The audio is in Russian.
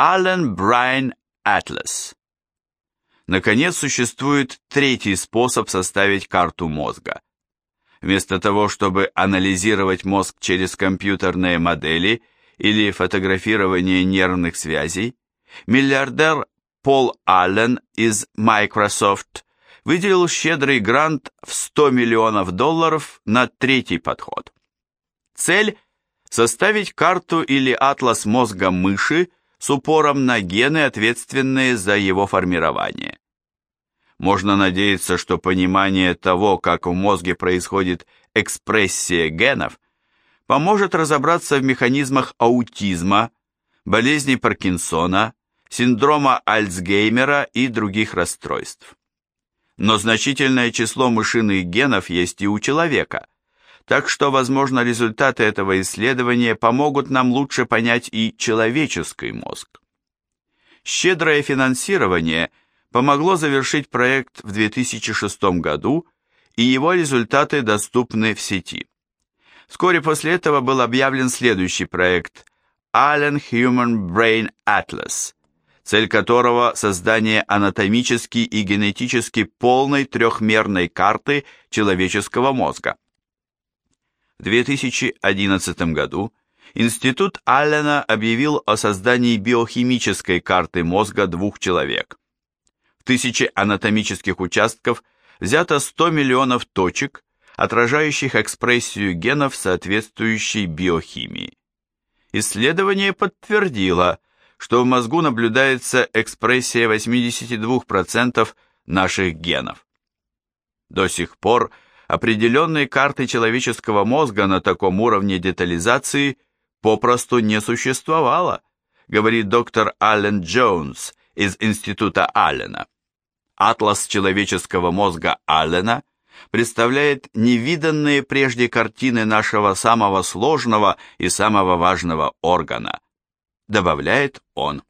Allen Brain Atlas. Наконец, существует третий способ составить карту мозга. Вместо того, чтобы анализировать мозг через компьютерные модели или фотографирование нервных связей, миллиардер Пол Аллен из Microsoft выделил щедрый грант в 100 миллионов долларов на третий подход. Цель – составить карту или атлас мозга мыши с упором на гены, ответственные за его формирование. Можно надеяться, что понимание того, как в мозге происходит экспрессия генов, поможет разобраться в механизмах аутизма, болезни Паркинсона, синдрома Альцгеймера и других расстройств. Но значительное число мышиных генов есть и у человека, так что, возможно, результаты этого исследования помогут нам лучше понять и человеческий мозг. Щедрое финансирование помогло завершить проект в 2006 году, и его результаты доступны в сети. Вскоре после этого был объявлен следующий проект Allen Human Brain Atlas, цель которого – создание анатомически и генетически полной трехмерной карты человеческого мозга. В 2011 году Институт Аллена объявил о создании биохимической карты мозга двух человек. В тысячи анатомических участков взято 100 миллионов точек, отражающих экспрессию генов соответствующей биохимии. Исследование подтвердило, что в мозгу наблюдается экспрессия 82% наших генов. До сих пор определенной карты человеческого мозга на таком уровне детализации попросту не существовало, говорит доктор Аллен Джонс из Института Аллена. Атлас человеческого мозга Аллена представляет невиданные прежде картины нашего самого сложного и самого важного органа, добавляет он.